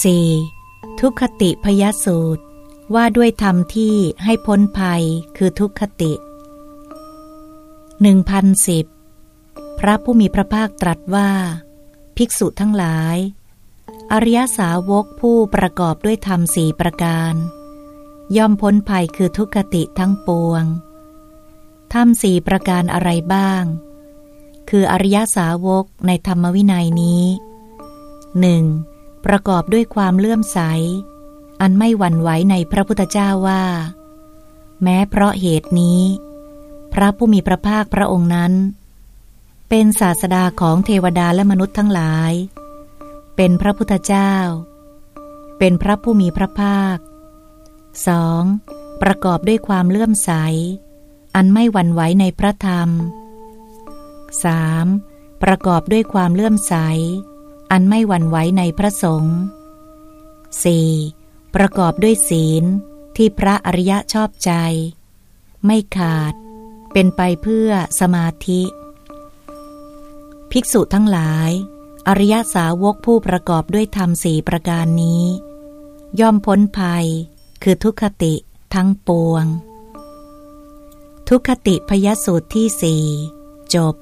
4. ทุกขติพยสูตร ว่าด้วยธรรมที่ให้พ้นภัยคือทุกขติ1010 พระผู้มีพระภาคตรัสว่า ภิกษุทั้งหลาย อริยสาวกผู้ประกอบด้วยธรรมสี่ประการ ย่อมพ้นภัยคือทุกขติทั้งปวงธรรมสี่ประการอะไรบ้าง คืออริยสาวกในธรรมวินัยนี้หนึ่ง ประกอบด้วยความเลื่อมใส อันไม่หวั่นไหวในพระพุทธเจ้าว่า แม้เพราะเหตุนี้ พระผู้มีพระภาคพระองค์นั้น เป็นศาสดาของเทวดาและมนุษย์ทั้งหลาย เป็นพระพุทธเจ้า เป็นพระผู้มีพระภาค 2. ประกอบด้วยความเลื่อมใส อันไม่หวั่นไหวในพระธรรม 3. ประกอบด้วยความเลื่อมใส อันไม่หวั่นไหวในพระสงฆ์ 4. ประกอบด้วยศีลที่พระอริยะชอบใจ ไม่ขาด เป็นไปเพื่อสมาธิ ภิกษุทั้งหลาย อริยสาวกผู้ประกอบด้วยธรรมสี่ประการนี้ ย่อมพ้นภัย คือทุกขติทั้งปวง ทุกขติพยสูตรที่สี่จบ